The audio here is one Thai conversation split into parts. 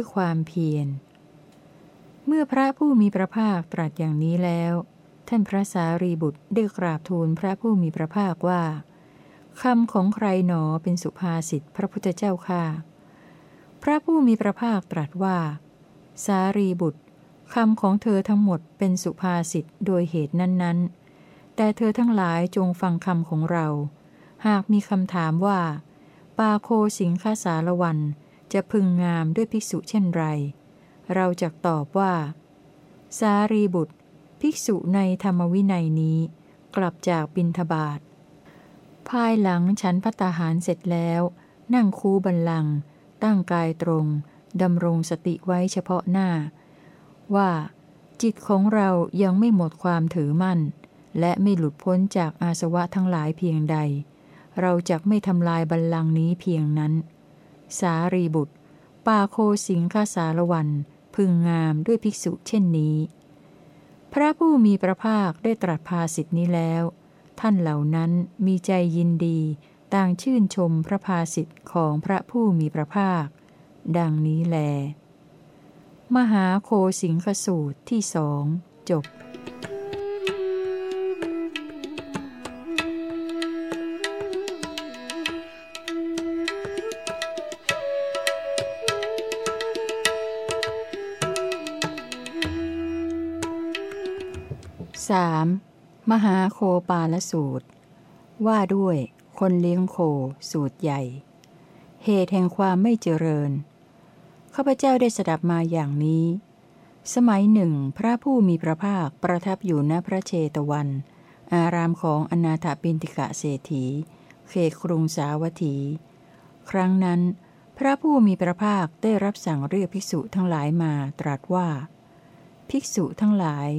ด้วยความเพียร เมื่อพระผู้มีพระภาคตรัสอย่างนี้แล้ว ท่านพระสารีบุตรได้กราบทูลพระผู้มีพระภาคว่าคำของใครหนอเป็นสุภาษิตพระพุทธเจ้าค่ะ พระผู้มีพระภาคตรัสว่า สารีบุตรคำของเธอทั้งหมดเป็นสุภาษิตโดยเหตุนั้น ๆ แต่เธอทั้งหลายจงฟังคำของเรา หากมีคำถามว่า ปาโคสิงคาสารวัน จะพึงงามด้วยภิกษุเช่นไร เราจะตอบว่า สารีบุตร ภิกษุในธรรมวินัยนี้ กลับจากบินทบาทภายหลังฉันพัตาหารเสร็จแล้ว นั่งคูบันลัง ตั้งกายตรงดำรงสติไว้เฉพาะหน้า ว่า จิตของเรายังไม่หมดความถือมั่น และไม่หลุดพ้นจากอาสวะทั้งหลายเพียงใด เราจะไม่ทำลายบัลลังก์นี้เพียงนั้น สารีบุตรปาโคสิงคาสารวัน พึงงามด้วยภิกษุเช่นนี้ พระผู้มีพระภาคได้ตรัสภาสิทธินี้แล้ว ท่านเหล่านั้นมีใจยินดี ต่างชื่นชมพระภาสิทธิ์ของพระผู้มีพระภาค ดังนี้แล มหาโคสิงคสูตรที่สองจบ สามมหาโคปาลสูตร ว่าด้วย คนเลี้ยงโค สูตรใหญ่ เหตุแห่งความไม่เจริญ ข้าพเจ้าได้สดับมาอย่างนี้ สมัยหนึ่ง พระผู้มีพระภาคประทับอยู่ณพระเชตวัน อารามของอนาถปินติกะเศรษฐี เขตกรุงสาวัตถี ครั้งนั้น พระผู้มีพระภาคได้รับสั่งเรียกภิกษุทั้งหลายมาตรัสว่า ภิกษุทั้งหลาย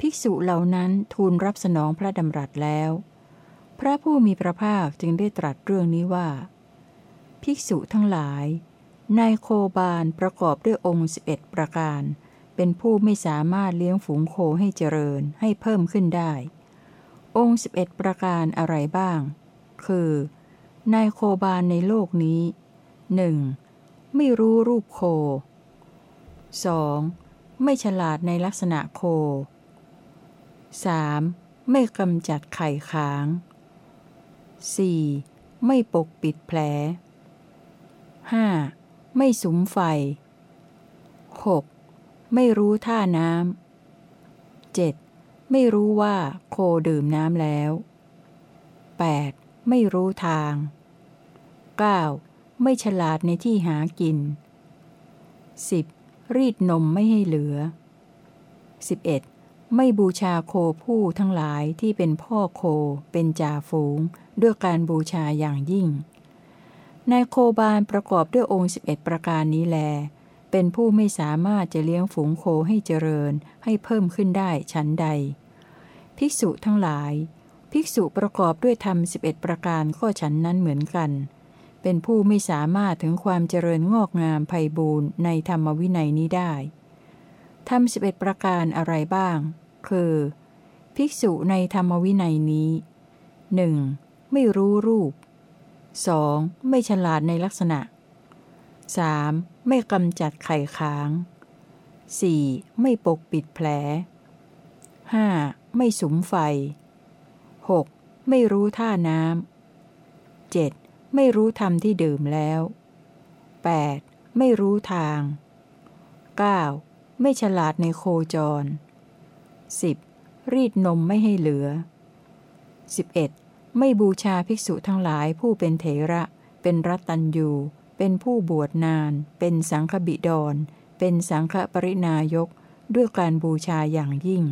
ภิกษุเหล่านั้นทูลรับสนองพระดำรัสแล้ว พระผู้มีพระภาคจึงได้ตรัสเรื่องนี้ว่า ภิกษุทั้งหลาย นายโคบาลประกอบด้วยองค์สิบเอ็ดประการ เป็นผู้ไม่สามารถเลี้ยงฝูงโคให้เจริญให้เพิ่มขึ้นได้ องค์สิบเอ็ดประการอะไรบ้าง คือนายโคบาลในโลกนี้หนึ่งไม่รู้รูปโค 2. ไม่ฉลาดในลักษณะโค 3. ไม่กำจัดไข่ค้าง 4. ไม่ปกปิดแผล 5. ไม่สุมไฟ 6. ไม่รู้ท่าน้ำ 7. ไม่รู้ว่าโคดื่มน้ำแล้ว 8. ไม่รู้ทาง 9. ไม่ฉลาดในที่หากิน 10. รีดนมไม่ให้เหลือ 11. ไม่บูชาโคผู้ทั้งหลายที่เป็นพ่อโคเป็นจ่าฝูง ด้วยการบูชาอย่างยิ่ง นายโคบาลประกอบด้วยองค์ 11 ประการนี้แล เป็นผู้ไม่สามารถจะเลี้ยงฝูงโคให้เจริญให้เพิ่มขึ้นได้ชั้นใด ภิกษุทั้งหลาย ภิกษุประกอบด้วยธรรม 11 ประการก็ฉันนั้นเหมือนกัน เป็นผู้ไม่สามารถถึงความเจริญงอกงามไพบูรณ์ในธรรมวินัยนี้ได้ ทำสิบเอ็ดประการอะไรบ้าง คือ ภิกษุในธรรมวินัยนี้หนึ่งไม่รู้รูป 2. ไม่ฉลาดในลักษณะ 3. ไม่กำจัดไข่ค้าง 4. ไม่ปกปิดแผล 5. ไม่สุมไฟ 6. ไม่รู้ท่าน้ำ 7. ไม่รู้ธรรมที่ดื่มแล้ว 8. ไม่รู้ทาง 9. ไม่ฉลาดในโคจร 10. รีดนมไม่ให้เหลือ 11. ไม่บูชาภิกษุทั้งหลายผู้เป็นเถระ เป็นรัตตัญยูเป็นผู้บวชนาน เป็นสังฆบิดร เป็นสังฆปรินายก ด้วยการบูชาอย่างยิ่ง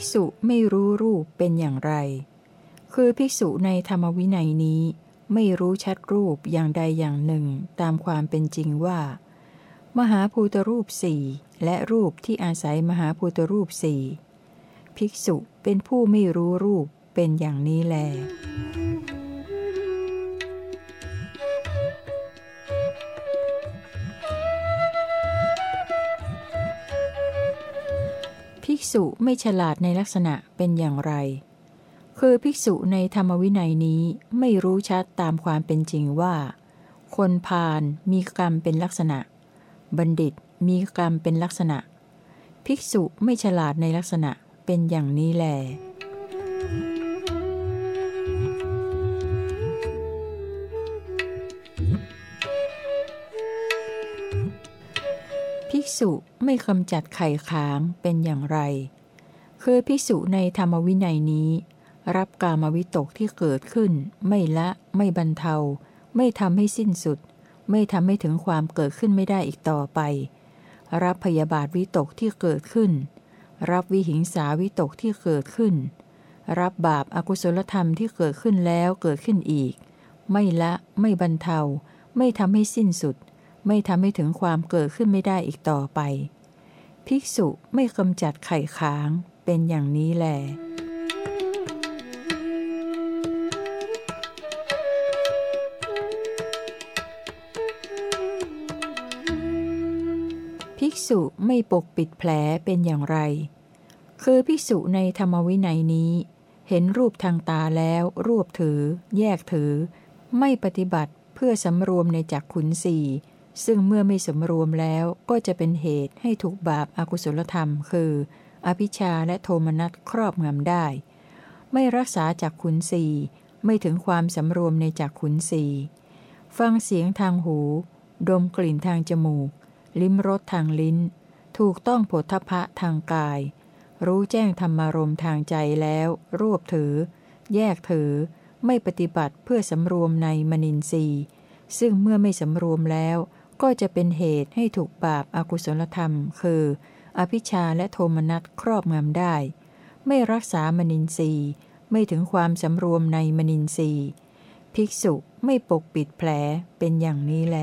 กษุไม่รู้รูปเป็นอย่างไร คือภิกษุในธรรมวินัยนี้ ไม่รู้ชัดรูปอย่างใดอย่างหนึ่งตามความเป็นจริงว่า มหาภูตรูปสี่และรูปที่อาศัยมหาภูตรูปสี่ภิกษุเป็นผู้ไม่รู้รูปเป็นอย่างนี้แล กษุไม่ฉลาดในลักษณะเป็นอย่างไร คือภิกษุในธรรมวินัยนี้ไม่รู้ชัดตามความเป็นจริงว่า คนพาลมีกรรมเป็นลักษณะ บัณฑิตมีกรรมเป็นลักษณะ ภิกษุไม่ฉลาดในลักษณะเป็นอย่างนี้แล ษุไม่กำจัดไข่ค้างเป็นอย่างไร คือภิกษุในธรรมวินัยนี้ รับกามวิตกที่เกิดขึ้น ไม่ละ ไม่บรรเทา ไม่ทำให้สิ้นสุด ไม่ทำให้ถึงความเกิดขึ้นไม่ได้อีกต่อไป รับพยาบาทวิตกที่เกิดขึ้น รับวิหิงสาวิตกที่เกิดขึ้น รับบาปอากุศลธรรมที่เกิดขึ้นแล้วเกิดขึ้นอีก ไม่ละ ไม่บรรเทา ไม่ทำให้สิ้นสุด ไม่ทำให้ถึงความเกิดขึ้นไม่ได้อีกต่อไป ภิกษุไม่กำจัดไข่ค้างเป็นอย่างนี้แหลภิกษุไม่ปกปิดแผลเป็นอย่างไร คือภิกษุในธรรมวินัยนี้ เห็นรูปทางตาแล้วรวบถือ แยกถือ ไม่ปฏิบัติเพื่อสำรวมในจักขุนสี่ ซึ่งเมื่อไม่สำรวมแล้วก็จะเป็นเหตุให้ถูกบาปอากุศลธรรม คือ อภิชาและโทมนัสครอบงำได้ ไม่รักษาจักขุนสีไม่ถึงความสำรวมในจักขุนสีฟังเสียงทางหู ดมกลิ่นทางจมูก ลิ้มรสทางลิ้น ถูกต้องผลทพะทางกาย รู้แจ้งธรรมารมทางใจแล้ว รวบถือ แยกถือ ไม่ปฏิบัติเพื่อสำรวมในมนินทรีย์ ซึ่งเมื่อไม่สำรวมแล้ว ก็จะเป็นเหตุให้ถูกบาปอากุศลธรรม คือ อภิชาและโทมนัสครอบงำได้ ไม่รักษามนินทรีย์ ไม่ถึงความสำรวมในมนินทรีย์ ภิกษุไม่ปกปิดแผลเป็นอย่างนี้แหล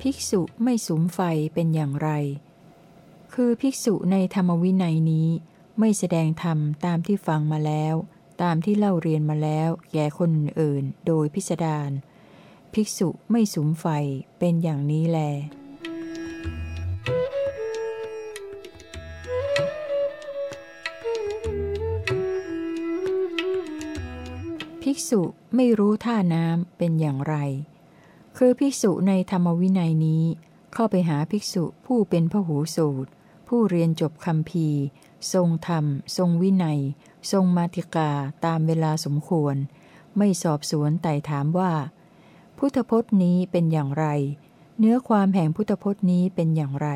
ภิกษุไม่สุมไฟเป็นอย่างไร คือภิกษุในธรรมวินัยนี้ ไม่แสดงธรรมตามที่ฟังมาแล้ว ตามที่เล่าเรียนมาแล้ว แก่คนอื่นโดยพิสดารภิกษุไม่สุมไฟเป็นอย่างนี้แลภิกษุไม่รู้ท่าน้ำเป็นอย่างไร คือภิกษุในธรรมวินัยนี้ เข้าไปหาภิกษุผู้เป็นพหูสูตร ผู้เรียนจบคำพีทรงธรรม ทรงวินัย ทรงมาติกาตามเวลาสมควร ไม่สอบสวนไต่ถามว่า พุทธพจน์นี้เป็นอย่างไร เนื้อความแห่งพุทธพจน์นี้เป็นอย่างไร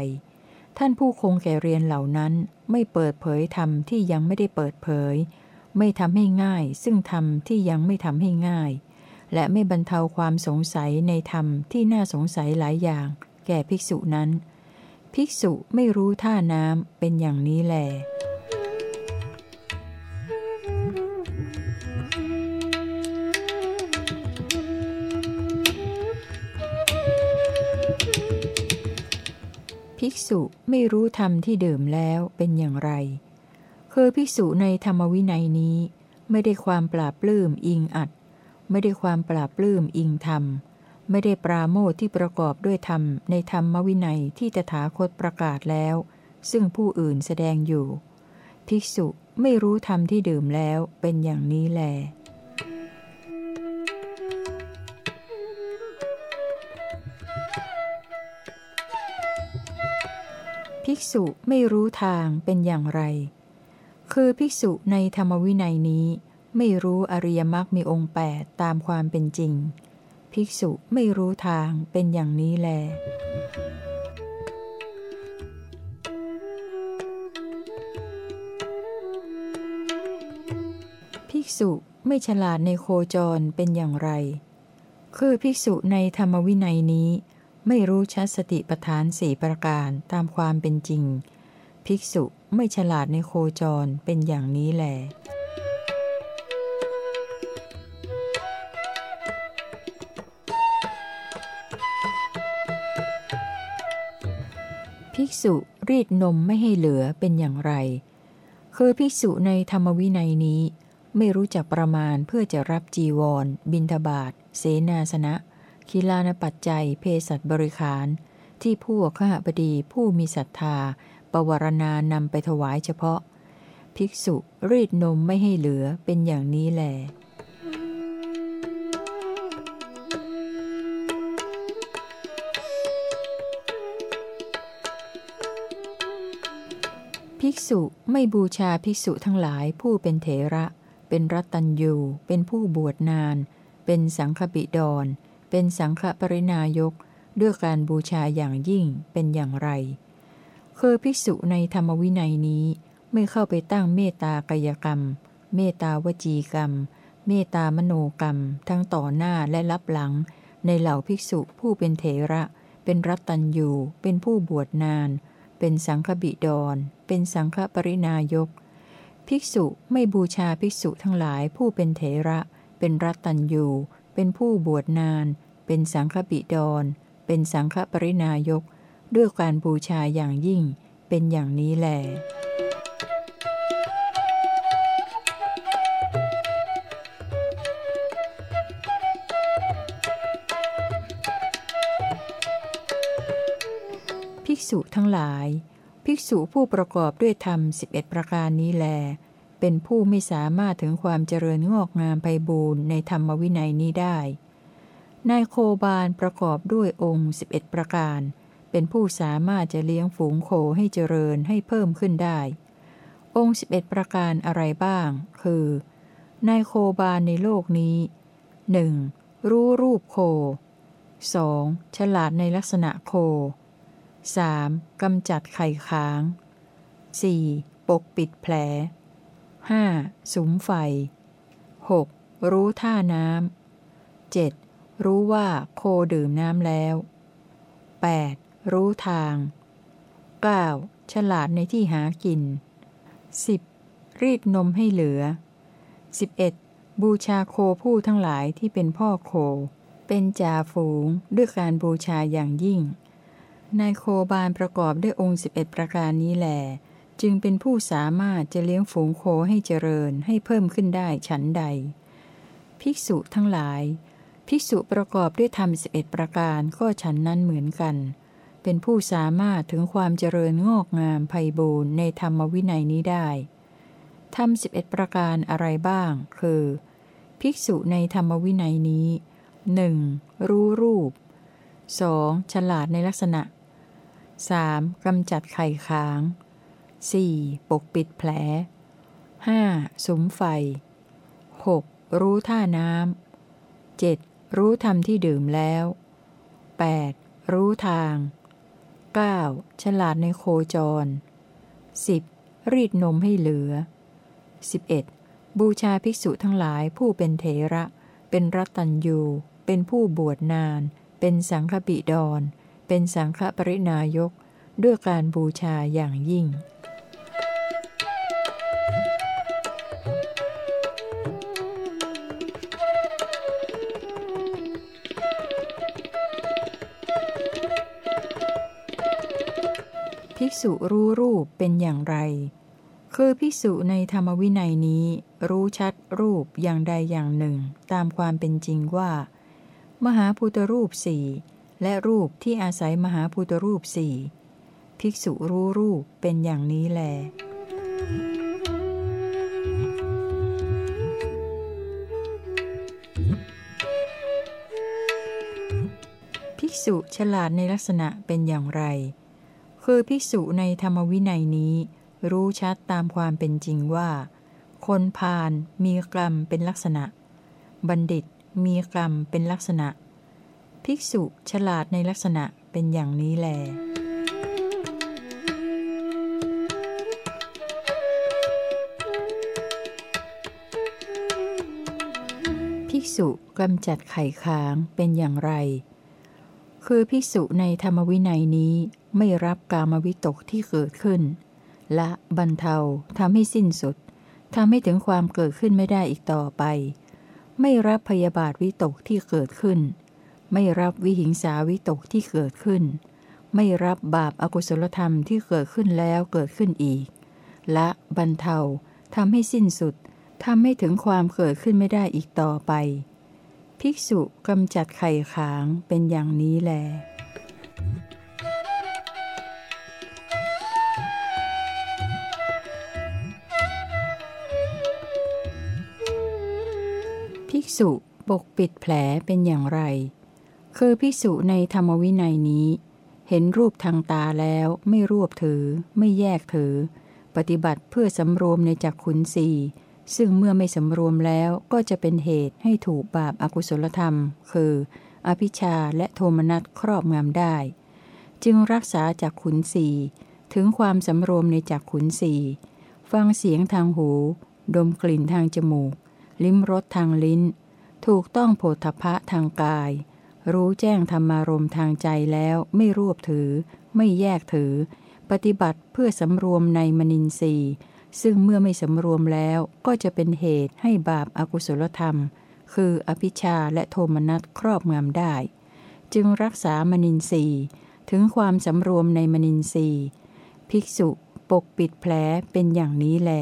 ท่านผู้คงแก่เรียนเหล่านั้น ไม่เปิดเผยธรรมที่ยังไม่ได้เปิดเผย ไม่ทำให้ง่าย ซึ่งธรรมที่ยังไม่ทำให้ง่าย และไม่บรรเทาความสงสัยในธรรมที่น่าสงสัยหลายอย่าง แก่ภิกษุนั้น ภิกษุไม่รู้ท่าน้ำเป็นอย่างนี้แหลภิกษุไม่รู้ธรรมที่ดื่มแล้วเป็นอย่างไร คือภิกษุในธรรมวินัยนี้ ไม่ได้ความปราบปลื้มอิงอัด ไม่ได้ความปราบปลื้มอิงธรรม ไม่ได้ปราโมทที่ประกอบด้วยธรรมในธรรมวินัยที่ตถาคตประกาศแล้ว ซึ่งผู้อื่นแสดงอยู่ ภิกษุไม่รู้ธรรมที่ดื่มแล้วเป็นอย่างนี้แลภิกษุไม่รู้ทางเป็นอย่างไร คือภิกษุในธรรมวินัยนี้ ไม่รู้อริยมรรคมีองค์แปดตามความเป็นจริง ภิกษุไม่รู้ทางเป็นอย่างนี้แล ภิกษุไม่ฉลาดในโคจรเป็นอย่างไร คือภิกษุในธรรมวินัยนี้ ไม่รู้ชัดสติปทานสี่ประการตามความเป็นจริง ภิกษุไม่ฉลาดในโคจรเป็นอย่างนี้แหลภิ ษุรีดนมไม่ให้เหลือเป็นอย่างไร คือภิกษุในธรรมวินัยนี้ ไม่รู้จักประมาณเพื่อจะรับจีวร บิณฑบาตเสนาสนะคิลานปัจจัย เพศัตบริขาร ที่พวกขหบดีผู้มีศรัทธา ปวารณานำไปถวายเฉพาะ ภิกษุรีดนมไม่ให้เหลือเป็นอย่างนี้แหละ ภิกษุไม่บูชาภิกษุทั้งหลายผู้เป็นเถระ เป็นรัตตัญยูเป็นผู้บวชนาน เป็นสังฆบิดร เป็นสังฆปรินายก ด้วยการบูชาอย่างยิ่งเป็นอย่างไร คือภิกษุในธรรมวินัยนี้ไม่เข้าไปตั้งเมตตากายกรรม เมตตาวจีกรรม เมตตามโนกรรม ทั้งต่อหน้าและรับหลัง ในเหล่าภิกษุผู้เป็นเถระ เป็นรัตตัญยูเป็นผู้บวชนาน เป็นสังฆบิดร เป็นสังฆปรินายก ภิกษุไม่บูชาภิกษุทั้งหลายผู้เป็นเถระ เป็นรัตตัญยูเป็นผู้บวชนาน เป็นสังฆบิดร เป็นสังฆปรินายก ด้วยการบูชาอย่างยิ่ง เป็นอย่างนี้แหละ ษุทั้งหลาย ภิกษุผู้ประกอบด้วยธรรม 11 ประการนี้แล เป็นผู้ไม่สามารถถึงความเจริญงอกงามไพบูรณ์ในธรรมวินัยนี้ได้ นายโคบาลประกอบด้วยองค์ 11 ประการ เป็นผู้สามารถจะเลี้ยงฝูงโคให้เจริญให้เพิ่มขึ้นได้ องค์ 11 ประการอะไรบ้าง คือนายโคบาลในโลกนี้ 1. รู้รูปโค 2. ฉลาดในลักษณะโค 3. กำจัดไข่ค้าง 4. ปกปิดแผล 5. สุมไฟ 6. รู้ท่าน้ำ 7. รู้ว่าโคดื่มน้ำแล้ว 8. รู้ทาง 9. ฉลาดในที่หากิน 10. รีดนมให้เหลือ 11. บูชาโคผู้ทั้งหลายที่เป็นพ่อโค เป็นจ่าฝูงด้วยการบูชาอย่างยิ่ง นายโคบาลประกอบด้วยองค์ 11 ประการนี้แหลจึงเป็นผู้สามารถจะเลี้ยงฝูงโคให้เจริญให้เพิ่มขึ้นได้ฉันใด ภิกษุทั้งหลาย ภิกษุประกอบด้วยธรรมสิบเอ็ดประการก็ฉันนั้นเหมือนกัน เป็นผู้สามารถถึงความเจริญงอกงามไพบูรณ์ในธรรมวินัยนี้ได้ ธรรมสิบเอ็ดประการอะไรบ้าง คือ ภิกษุในธรรมวินัยนี้หนึ่งรู้รูป 2. ฉลาดในลักษณะ 3. กำจัดไข่ค้าง 4. ปกปิดแผล 5. สุมไฟ 6. รู้ท่าน้ำ 7. รู้ธรรมที่ดื่มแล้ว 8. รู้ทาง 9. ฉลาดในโคจร 10. รีดนมให้เหลือ 11. บูชาภิกษุทั้งหลายผู้เป็นเถระ เป็นรัตัญยู เป็นผู้บวชนาน เป็นสังฆบิดร เป็นสังฆปรินายกด้วยการบูชาอย่างยิ่ง ภิกษุรู้รูปเป็นอย่างไร คือภิกษุในธรรมวินัยนี้ รู้ชัดรูปอย่างใดอย่างหนึ่ง ตามความเป็นจริงว่า มหาพุทธรูปสี่ และรูปที่อาศัยมหาพุทธรูปสี่ภิกษุรู้รูปเป็นอย่างนี้แล ภิกษุฉลาดในลักษณะเป็นอย่างไร คือภิกษุในธรรมวินัยนี้ รู้ชัดตามความเป็นจริงว่า คนพาลมีกรรมเป็นลักษณะ บัณฑิตมีกรรมเป็นลักษณะ ภิกษุฉลาดในลักษณะเป็นอย่างนี้แล ภิกษุกำจัดไข่ค้างเป็นอย่างไร คือภิกษุในธรรมวินัยนี้ไม่รับกามวิตกที่เกิดขึ้น และบรรเทาทำให้สิ้นสุดทำให้ถึงความเกิดขึ้นไม่ได้อีกต่อไป ไม่รับพยาบาทวิตกที่เกิดขึ้น ไม่รับวิหิงสาวิตกที่เกิดขึ้น ไม่รับบาปอากุศลธรรมที่เกิดขึ้นแล้วเกิดขึ้นอีก และบรรเทาทำให้สิ้นสุดทำให้ถึงความเกิดขึ้นไม่ได้อีกต่อไป ภิกษุกำจัดไข่ขางเป็นอย่างนี้แลภิกษุปกปิดแผลเป็นอย่างไร คือภิกษุในธรรมวินัยนี้ เห็นรูปทางตาแล้วไม่รวบถือ ไม่แยกถือ ปฏิบัติเพื่อสำรวมในจักขุนสีซึ่งเมื่อไม่สำรวมแล้วก็จะเป็นเหตุให้ถูกบาปอากุศลธรรม คือ อภิชาและโทมนัสครอบงำได้ จึงรักษาจากขุนสีถึงความสำรวมในจักขุนสีฟังเสียงทางหู ดมกลิ่นทางจมูก ลิ้มรสทางลิ้น ถูกต้องโผฏฐะทางกาย รู้แจ้งธรรมารมทางใจแล้วไม่รวบถือ ไม่แยกถือ ปฏิบัติเพื่อสำรวมในมนินทรีย์ ซึ่งเมื่อไม่สำรวมแล้วก็จะเป็นเหตุให้บาปอากุศลธรรม คืออภิชาและโทมนัสครอบงำได้ จึงรักษามนินทรีย์ ถึงความสำรวมในมนินทรีย์ ภิกษุปกปิดแผลเป็นอย่างนี้แล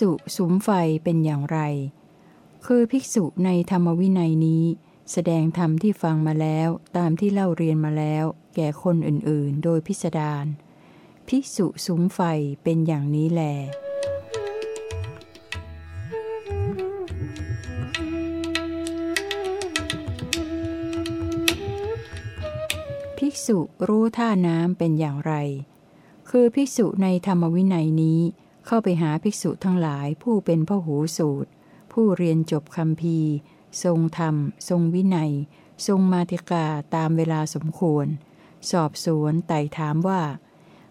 ษุสุมไฟเป็นอย่างไร คือภิกษุในธรรมวินัยนี้ แสดงธรรมที่ฟังมาแล้วตามที่เล่าเรียนมาแล้ว แก่คนอื่นๆ โดยพิสดารภิกษุสุมไฟเป็นอย่างนี้แลภิกษุรู้ท่าน้ำเป็นอย่างไร คือภิกษุในธรรมวินัยนี้ เข้าไปหาภิกษุทั้งหลายผู้เป็นพหูสูตร ผู้เรียนจบคำพีทรงธรรม ทรงวินัย ทรงมาติกาตามเวลาสมควร สอบสวนไต่ถามว่า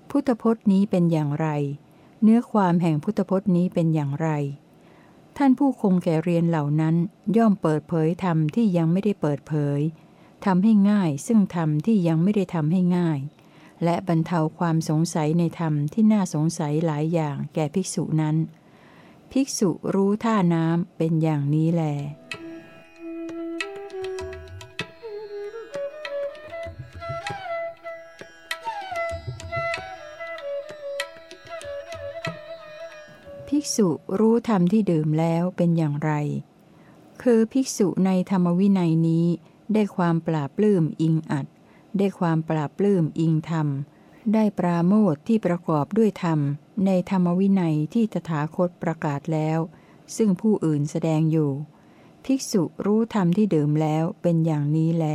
พุทธพจน์นี้เป็นอย่างไร เนื้อความแห่งพุทธพจน์นี้เป็นอย่างไร ท่านผู้คงแก่เรียนเหล่านั้นย่อมเปิดเผยธรรมที่ยังไม่ได้เปิดเผยทำให้ง่ายซึ่งธรรมที่ยังไม่ได้ทำให้ง่าย และบรรเทาความสงสัยในธรรมที่น่าสงสัยหลายอย่างแก่ภิกษุนั้น ภิกษุรู้ท่าน้ำเป็นอย่างนี้แล ภิกษุรู้ธรรมที่ดื่มแล้วเป็นอย่างไร คือภิกษุในธรรมวินัยนี้ได้ความปราบปลื้มอิงอัด ได้ความปราบปลื้มอิงธรรม ได้ปราโมทที่ประกอบด้วยธรรม ในธรรมวินัยที่ตถาคตประกาศแล้ว ซึ่งผู้อื่นแสดงอยู่ ภิกษุรู้ธรรมที่เดิมแล้วเป็นอย่างนี้แล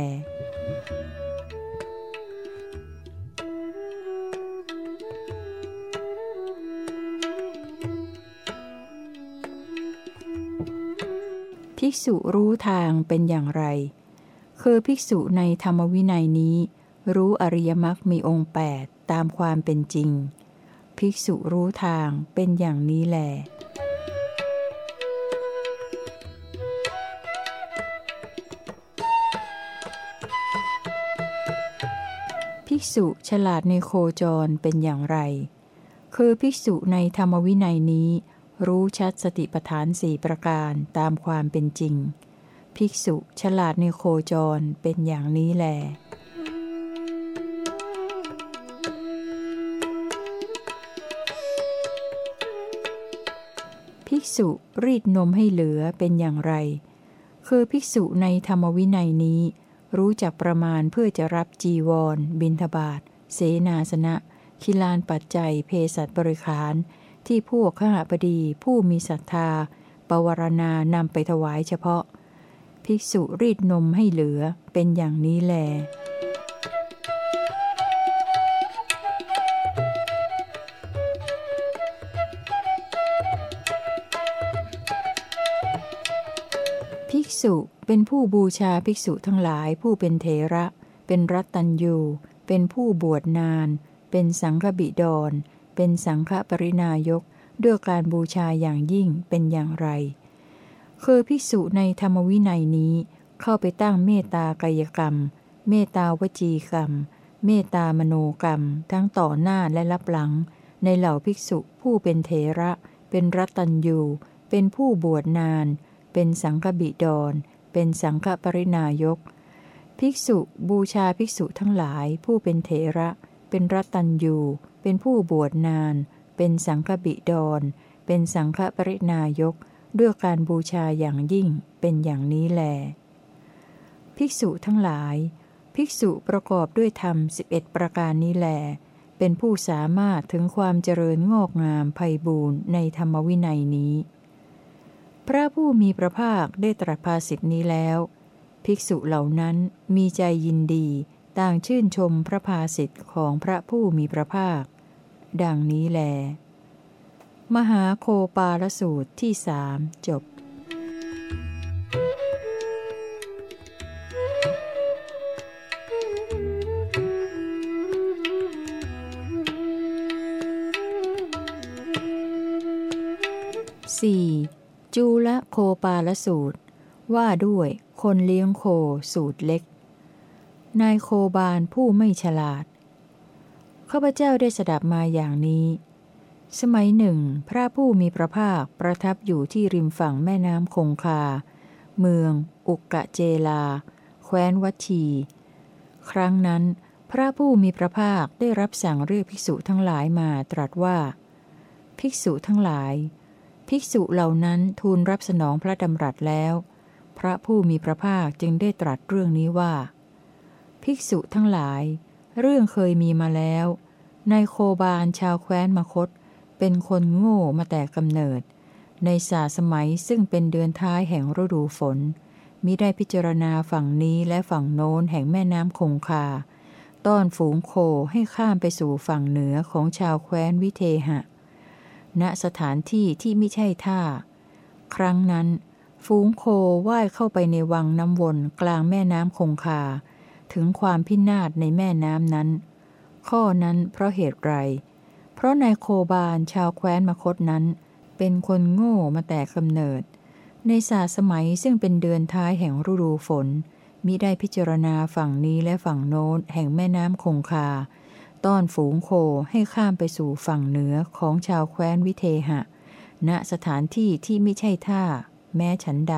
ภิกษุรู้ทางเป็นอย่างไร คือภิกษุในธรรมวินัยนี้ รู้อริยมรรคมีองค์แปดตามความเป็นจริง ภิกษุรู้ทางเป็นอย่างนี้แหลภิกษุฉลาดในโคจรเป็นอย่างไร คือภิกษุในธรรมวินัยนี้ รู้ชัดสติปทานสี่ประการตามความเป็นจริง ภิกษุฉลาดในโคจรเป็นอย่างนี้แล ภิกษุรีดนมให้เหลือเป็นอย่างไร คือภิกษุในธรรมวินัยนี้ รู้จักประมาณเพื่อจะรับจีวร บินทบาทเสนาสนะ คิลานปัจจัย เพสัตบริขาร ที่พวกข้าพดีผู้มีศรัทธา ปวารณานำไปถวายเฉพาะ ภิกษุรีดนมให้เหลือเป็นอย่างนี้แล ภิกษุเป็นผู้บูชาภิกษุทั้งหลายผู้เป็นเทระ เป็นรัตตัญยูเป็นผู้บวชนาน เป็นสังฆบิดร เป็นสังฆปรินายก ด้วยการบูชาอย่างยิ่งเป็นอย่างไร คือภิกษุในธรรมวินัยนี้ เข้าไปตั้งเมตตากายกรรม เมตตาวจีกรรม เมตตามโนกรรม ทั้งต่อหน้าและรับหลัง ในเหล่าภิกษุผู้เป็นเทระ เป็นรัตตัญยูเป็นผู้บวชนาน เป็นสังฆบิดร เป็นสังฆปรินายก ภิกษุบูชาภิกษุทั้งหลายผู้เป็นเถระ เป็นรัตตัญยูเป็นผู้บวชนาน เป็นสังฆบิดร เป็นสังฆปรินายก ด้วยการบูชาอย่างยิ่งเป็นอย่างนี้แล ภิกษุทั้งหลาย ภิกษุประกอบด้วยธรรม 11 ประการนี้แล เป็นผู้สามารถถึงความเจริญงอกงามไพบูรณ์ในธรรมวินัยนี้ พระผู้มีพระภาคได้ตรัสภาสิทธินี้แล้ว ภิกษุเหล่านั้นมีใจยินดีต่างชื่นชมพระภาสิทธิ์ของพระผู้มีพระภาค ดังนี้แล มหาโคปาลสูตรที่สามจบ 4. จูละโคปาลสูตร ว่าด้วยคนเลี้ยงโคสูตรเล็ก นายโคบาลผู้ไม่ฉลาด ข้าพเจ้าได้สดับมาอย่างนี้ สมัยหนึ่ง พระผู้มีพระภาคประทับอยู่ที่ริมฝั่งแม่น้ำคงคา เมือง อุกกะเจลา แคว้นวัชี ครั้งนั้น พระผู้มีพระภาคได้รับสั่งเรียกภิกษุทั้งหลายมาตรัสว่า ภิกษุทั้งหลาย ภิกษุเหล่านั้นทูลรับสนองพระดำรัสแล้ว พระผู้มีพระภาคจึงได้ตรัสเรื่องนี้ว่า ภิกษุทั้งหลาย เรื่องเคยมีมาแล้ว ในโคบาลชาวแคว้นมคต เป็นคนโง่มาแต่กำเนิด ในสาสมัยซึ่งเป็นเดือนท้ายแห่งฤดูฝน มิได้พิจารณาฝั่งนี้และฝั่งโน้นแห่งแม่น้ำคงคา ต้อนฝูงโคให้ข้ามไปสู่ฝั่งเหนือของชาวแคว้นวิเทหะ ณสถานที่ที่ไม่ใช่ท่า ครั้งนั้น ฝูงโคว่ายเข้าไปในวังน้ำวนกลางแม่น้ำคงคา ถึงความพินาศในแม่น้ำนั้น ข้อนั้นเพราะเหตุไร เพราะนายโคบาลชาวแคว้นมคตนั้น เป็นคนโง่มาแต่กำเนิด ในศาสมัยซึ่งเป็นเดือนท้ายแห่งฤดูฝน มิได้พิจารณาฝั่งนี้และฝั่งโน้นแห่งแม่น้ำคงคา ต้อนฝูงโคให้ข้ามไปสู่ฝั่งเหนือของชาวแคว้นวิเทหะ ณสถานที่ที่ไม่ใช่ท่า แม้ฉันใด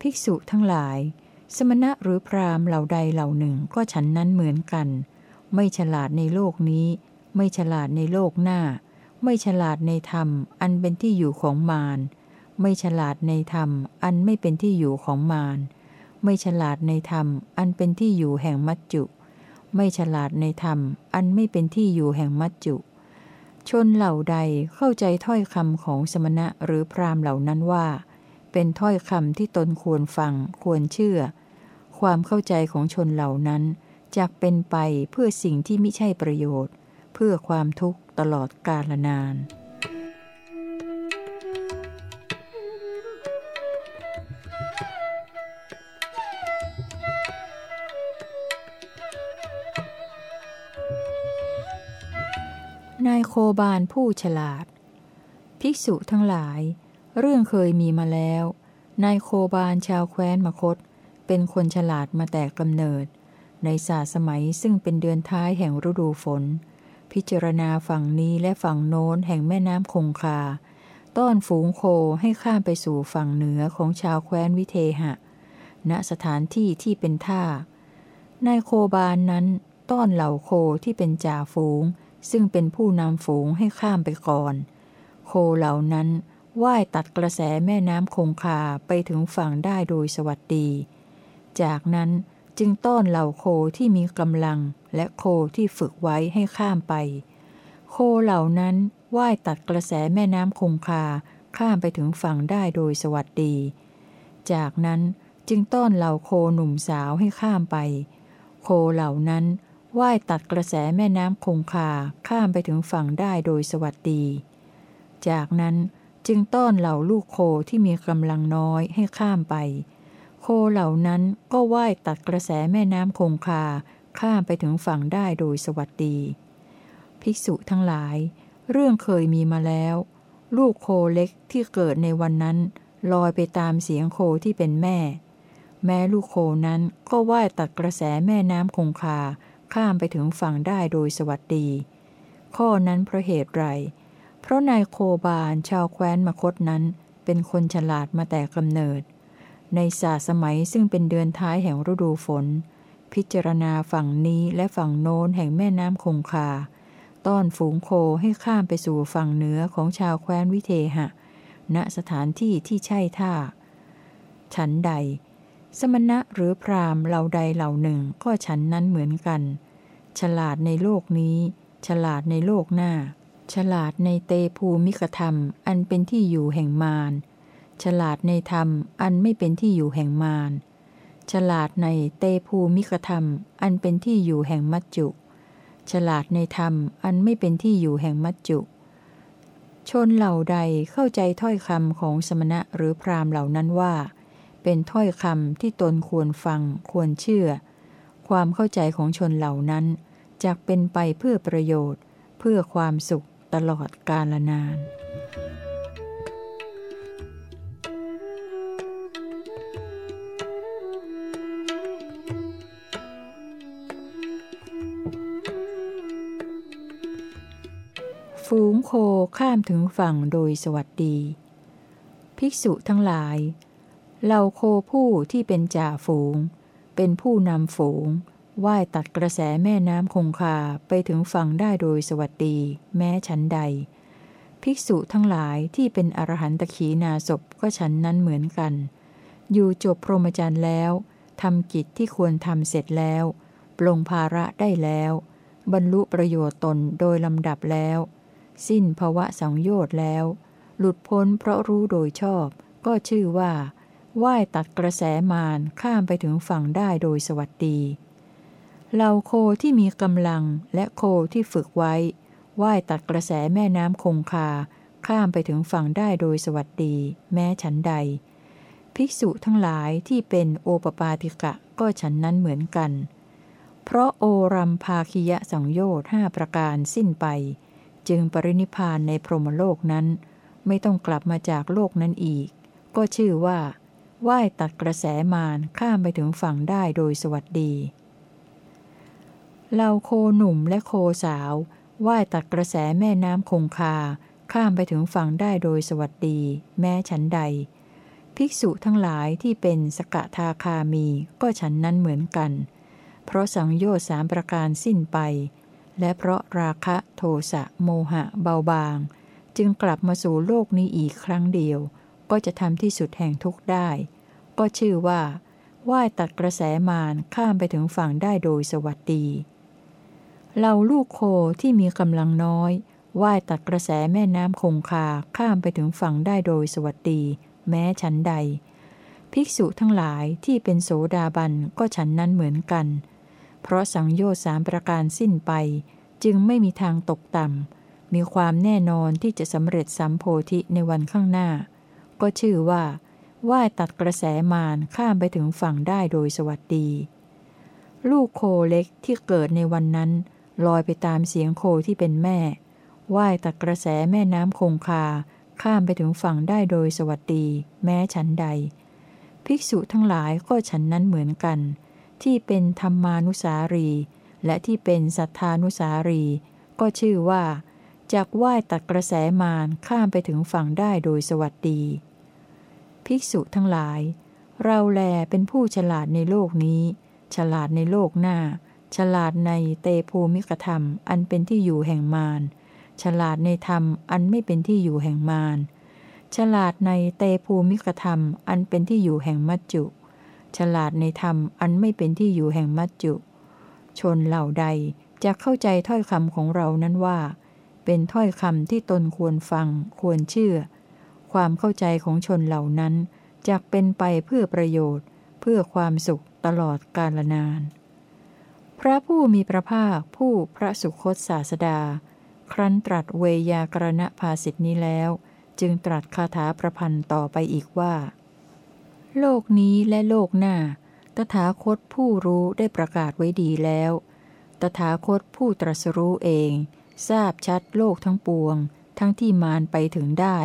ภิกษุทั้งหลาย สมณะหรือพราหมณ์เหล่าใดเหล่าหนึ่งก็ฉันนั้นเหมือนกัน ไม่ฉลาดในโลกนี้ ไม่ฉลาดในโลกหน้า ไม่ฉลาดในธรรม อันเป็นที่อยู่ของมาร ไม่ฉลาดในธรรม อันไม่เป็นที่อยู่ของมาร ไม่ฉลาดในธรรม อันเป็นที่อยู่แห่งมัจจุ ไม่ฉลาดในธรรม อันไม่เป็นที่อยู่แห่งมัจจุ ชนเหล่าใดเข้าใจถ้อยคำของสมณะหรือพราหมณ์เหล่านั้นว่า เป็นถ้อยคำที่ตนควรฟัง ควรเชื่อ ความเข้าใจของชนเหล่านั้นจะเป็นไปเพื่อสิ่งที่ไม่ใช่ประโยชน์ เพื่อความทุกข์ตลอดกาลนาน นายโคบาลผู้ฉลาด ภิกษุทั้งหลาย เรื่องเคยมีมาแล้ว นายโคบาลชาวแคว้นมคต เป็นคนฉลาดมาแต่กำเนิด ในศาสมัยซึ่งเป็นเดือนท้ายแห่งฤดูฝน พิจารณาฝั่งนี้และฝั่งโน้นแห่งแม่น้ำคงคา ต้อนฝูงโคให้ข้ามไปสู่ฝั่งเหนือของชาวแคว้นวิเทหะ ณสถานที่ที่เป็นท่านายโคบาลนนั้น ต้อนเหล่าโคที่เป็นจ่าฝูง ซึ่งเป็นผู้นำฝูงให้ข้ามไปก่อน โคเหล่านั้นว่ายตัดกระแสแม่น้ำคงคาไปถึงฝั่งได้โดยสวัสดี จากนั้น จึงต้อนเหล่าโคที่มีกำลังและโคที่ฝึกไว้ให้ข้ามไป โคเหล่านั้นว่ายตัดกระแสแม่น้ำคงคาข้ามไปถึงฝั่งได้โดยสวัสดี จากนั้นจึงต้อนเหล่าโคหนุ่มสาวให้ข้ามไป โคเหล่านั้นว่ายตัดกระแสแม่น้ำคงคาข้ามไปถึงฝั่งได้โดยสวัสดี จากนั้นจึงต้อนเหล่าลูกโคที่มีกำลังน้อยให้ข้ามไป โคเหล่านั้นก็ว่ายตัดกระแสแม่น้ำคงคา ข้ามไปถึงฝั่งได้โดยสวัสดี ภิกษุทั้งหลาย เรื่องเคยมีมาแล้ว ลูกโคเล็กที่เกิดในวันนั้น ลอยไปตามเสียงโคที่เป็นแม่ แม้ลูกโคนั้นก็ว่ายตัดกระแสแม่น้ำคงคา ข้ามไปถึงฝั่งได้โดยสวัสดี ข้อนั้นเพราะเหตุไร เพราะนายโคบาลชาวแคว้นมคตนั้น เป็นคนฉลาดมาแต่กำเนิด ในศาสมัยซึ่งเป็นเดือนท้ายแห่งฤดูฝน พิจารณาฝั่งนี้และฝั่งโน้นแห่งแม่น้ำคงคา ต้อนฝูงโคให้ข้ามไปสู่ฝั่งเหนือของชาวแคว้นวิเทหะ ณสถานที่ที่ใช่ท่า ฉันใด สมณะหรือพรามเหล่าใดเหล่าหนึ่งก็ฉันนั้นเหมือนกัน ฉลาดในโลกนี้ ฉลาดในโลกหน้า ฉลาดในเตภูมิกธรรม อันเป็นที่อยู่แห่งมาร ฉลาดในธรรมอันไม่เป็นที่อยู่แห่งมารฉลาดในเตภูมิกธรรม อันเป็นที่อยู่แห่งมัจจุ ฉลาดในธรรมอันไม่เป็นที่อยู่แห่งมัจจุ ชนเหล่าใดเข้าใจถ้อยคำของสมณะหรือพรามเหล่านั้นว่า เป็นถ้อยคำที่ตนควรฟัง ควรเชื่อ ความเข้าใจของชนเหล่านั้นจะเป็นไปเพื่อประโยชน์ เพื่อความสุขตลอดกาลนาน ฝูงโคข้ามถึงฝั่งโดยสวัสดี ภิกษุทั้งหลายเหล่าโคผู้ที่เป็นจ่าฝูง เป็นผู้นำฝูงว่ายตัดกระแสแม่น้ำคงคาไปถึงฝั่งได้โดยสวัสดี แม้ฉันใด ภิกษุทั้งหลายที่เป็นอรหันตขีนาศพก็ฉันนั้นเหมือนกัน อยู่จบพรหมจรรย์แล้วทำกิจที่ควรทำเสร็จแล้ว ปลงภาระได้แล้ว บรรลุประโยชน์ตนโดยลำดับแล้ว สิ้นภวะสังโยชน์แล้ว หลุดพ้นเพราะรู้โดยชอบ ก็ชื่อว่าว่ายตัดกระแสมารข้ามไปถึงฝั่งได้โดยสวัสดีเหล่าโคที่มีกำลังและโคที่ฝึกไว้ว่ายตัดกระแสแม่น้ำคงคา ข้ามไปถึงฝั่งได้โดยสวัสดี แม้ฉันใด ภิกษุทั้งหลายที่เป็นโอปปาติกะก็ฉันนั้นเหมือนกัน เพราะโอรัมภาคิยะสังโยชน์ห้าประการสิ้นไป จึงปรินิพานในพรหมโลกนั้น ไม่ต้องกลับมาจากโลกนั้นอีก ก็ชื่อว่าว่ายตัดกระแสมารข้ามไปถึงฝั่งได้โดยสวัสดีเหล่าโคหนุ่มและโคสาวว่ายตัดกระแสแม่น้ำคงคา ข้ามไปถึงฝั่งได้โดยสวัสดี แม้ฉันใด ภิกษุทั้งหลายที่เป็นสกทาคามีก็ฉันนั้นเหมือนกัน เพราะสังโยชน์สามประการสิ้นไป และเพราะราคะโทสะโมหะเบาบาง จึงกลับมาสู่โลกนี้อีกครั้งเดียว ก็จะทำที่สุดแห่งทุกข์ได้ ก็ชื่อว่าว่ายตัดกระแสมารข้ามไปถึงฝั่งได้โดยสวัสดีเหล่าลูกโคที่มีกำลังน้อยว่ายตัดกระแสแม่น้ำคงคาข้ามไปถึงฝั่งได้โดยสวัสดี แม้ฉันใด ภิกษุทั้งหลายที่เป็นโสดาบันก็ฉันนั้นเหมือนกัน เพราะสังโยชน์สามประการสิ้นไป จึงไม่มีทางตกต่ำ มีความแน่นอนที่จะสำเร็จสัมโพธิในวันข้างหน้า ก็ชื่อว่าว่ายตัดกระแสมารข้ามไปถึงฝั่งได้โดยสวัสดี ลูกโคเล็กที่เกิดในวันนั้น ลอยไปตามเสียงโคที่เป็นแม่ว่ายตัดกระแสแม่น้ำคงคา ข้ามไปถึงฝั่งได้โดยสวัสดี แม้ฉันใด ภิกษุทั้งหลายก็ฉันนั้นเหมือนกัน ที่เป็นธรรมานุสารี และที่เป็นสัทธานุสารี ก็ชื่อว่าจากว่ายตัดกระแสมารข้ามไปถึงฝั่งได้โดยสวัสดี ภิกษุทั้งหลาย เราแลเป็นผู้ฉลาดในโลกนี้ ฉลาดในโลกหน้า ฉลาดในเตภูมิกธรรม อันเป็นที่อยู่แห่งมาร ฉลาดในธรรมอันไม่เป็นที่อยู่แห่งมาร ฉลาดในเตภูมิกธรรม อันเป็นที่อยู่แห่งมัจจุ ฉลาดในธรรมอันไม่เป็นที่อยู่แห่งมัจจุ ชนเหล่าใดจะเข้าใจถ้อยคำของเรานั้นว่า เป็นถ้อยคำที่ตนควรฟัง ควรเชื่อ ความเข้าใจของชนเหล่านั้นจะเป็นไปเพื่อประโยชน์ เพื่อความสุขตลอดกาลนาน พระผู้มีพระภาคผู้พระสุคตศาสดา ครั้นตรัสเวยากรณภาสิทนี้แล้ว จึงตรัสคาถาประพันธ์ต่อไปอีกว่า โลกนี้และโลกหน้า ตถาคตผู้รู้ได้ประกาศไว้ดีแล้ว ตถาคตผู้ตรัสรู้เอง ทราบชัดโลกทั้งปวง ทั้งที่มารไปถึงได้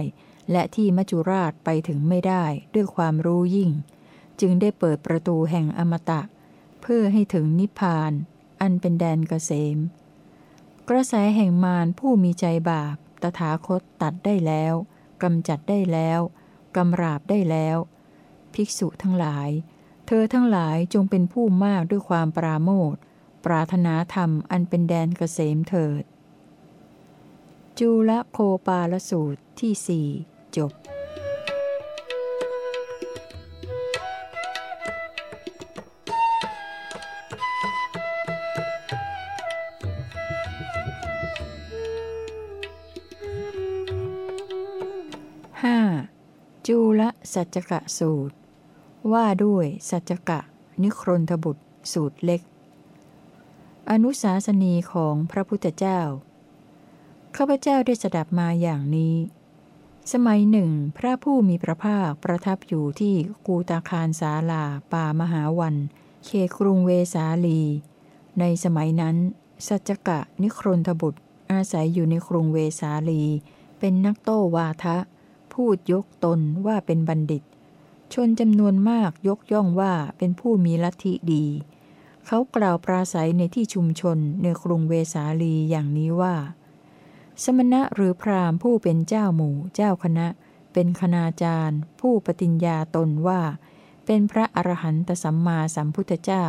และที่มัจจุราชไปถึงไม่ได้ด้วยความรู้ยิ่ง จึงได้เปิดประตูแห่งอมตะ เพื่อให้ถึงนิพพาน อันเป็นแดนเกษม กระแสแห่งมารผู้มีใจบาป ตถาคตตัดได้แล้วกำจัดได้แล้วกำราบได้แล้ว ภิกษุทั้งหลาย เธอทั้งหลายจงเป็นผู้มากด้วยความปราโมทปรารถนาธรรมอันเป็นแดนเกษมเถิด จูลโคปาลสูตรที่สี่จบห้าจูลสัจจกะสูตร ว่าด้วยสัจกะ นิครนทบุตร สูตรเล็ก อนุสาสนีของพระพุทธเจ้า ข้าพเจ้าได้สดับมาอย่างนี้ สมัยหนึ่ง พระผู้มีพระภาคประทับอยู่ที่กูตาคารสาลา ป่ามหาวัน เขกรุงเวสาลี ในสมัยนั้น สัจจกะ นิครนทบุตร อาศัยอยู่ในกรุงเวสาลี เป็นนักโต้วาทะ พูดยกตนว่าเป็นบัณฑิต ชนจำนวนมากยกย่องว่าเป็นผู้มีลัทธิดี เขากล่าวปราศัยในที่ชุมชนในกรุงเวสาลีอย่างนี้ว่า สมณะหรือพราหมณ์ผู้เป็นเจ้าหมู่ เจ้าคณะ เป็นคณาจารย์ ผู้ปฏิญญาตนว่า เป็นพระอรหันตสัมมาสัมพุทธเจ้า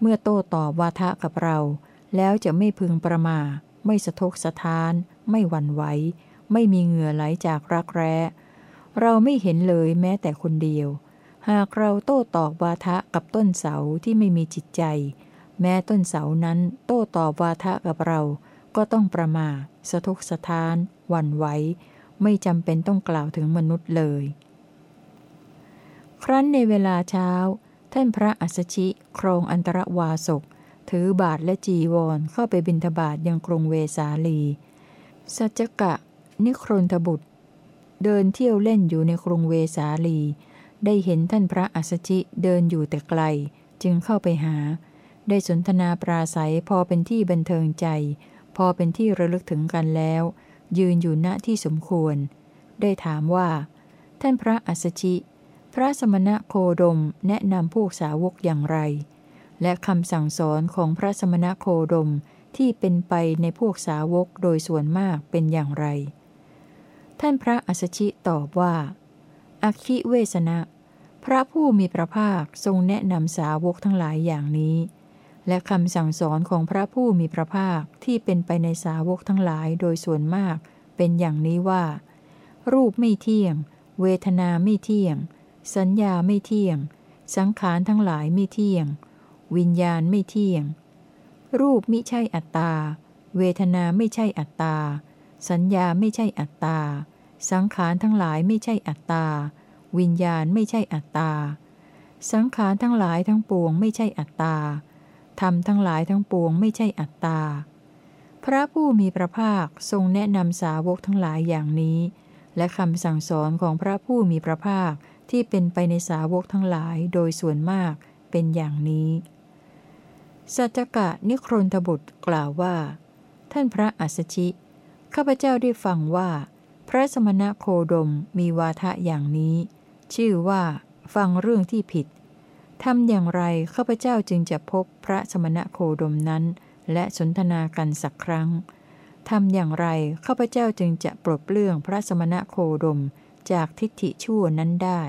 เมื่อโต้ตอบวาทะกับเรา แล้วจะไม่พึงประมาไม่สะทกสะท้าน ไม่หวั่นไหวไม่มีเหงื่อไหลจากรักแร้ เราไม่เห็นเลยแม้แต่คนเดียว หากเราโต้ตอบวาทะกับต้นเสาที่ไม่มีจิตใจ แม้ต้นเสานั้นโต้ตอบวาทะกับเรา ก็ต้องประมาสะทกสะท้านหวั่นไหวไม่จำเป็นต้องกล่าวถึงมนุษย์เลย ครั้นในเวลาเช้า ท่านพระอัสชิครองอันตรวาสก ถือบาทและจีวรเข้าไปบิณฑบาตยังกรุงเวสาลี สัจกะ นิครนทบุตร เดินเที่ยวเล่นอยู่ในกรุงเวสาลี ได้เห็นท่านพระอัสชิเดินอยู่แต่ไกล จึงเข้าไปหา ได้สนทนาปราศัยพอเป็นที่บันเทิงใจ พอเป็นที่ระลึกถึงกันแล้ว ยืนอยู่ณที่สมควร ได้ถามว่า ท่านพระอัสชิ พระสมณะโคดมแนะนำพวกสาวกอย่างไร และคำสั่งสอนของพระสมณะโคดมที่เป็นไปในพวกสาวกโดยส่วนมากเป็นอย่างไร ท่านพระอัสชิตอบว่า อัคิเวสนะ พระผู้มีพระภาคทรงแนะนำสาวกทั้งหลายอย่างนี้ และคำสั่งสอนของพระผู้มีพระภาคที่เป็นไปในสาวกทั้งหลายโดยส่วนมาก เป็นอย่างนี้ว่า รูปไม่เที่ยง เวทนาไม่เที่ยง สัญญาไม่เที่ยง สังขารทั้งหลายไม่เที่ยง วิญญาณไม่เที่ยง รูปมิใช่อัตตา เวทนาไม่ใช่อัตตา สัญญาไม่ใช่อัตตา สังขารทั้งหลายไม่ใช่อัตตา วิญญาณไม่ใช่อัตตา สังขารทั้งหลายทั้งปวงไม่ใช่อัตตา ธรรมทั้งหลายทั้งปวงไม่ใช่อัตตา พระผู้มีพระภาคทรงแนะนำสาวกทั้งหลายอย่างนี้ และคำสั่งสอนของพระผู้มีพระภาคที่เป็นไปในสาวกทั้งหลายโดยส่วนมากเป็นอย่างนี้ สัจกะนิครนทบุตรกล่าวว่า ท่านพระอัสชิ ข้าพเจ้าได้ฟังว่า พระสมณะโคดมมีวาทะอย่างนี้ ชื่อว่าฟังเรื่องที่ผิดทำอย่างไรข้าพเจ้าจึงจะพบพระสมณะโคดมนั้น และสนทนากันสักครั้งทำอย่างไรข้าพเจ้าจึงจะปลดเปลื้องพระสมณะโคดมจากทิฏฐิชั่วนั้นได้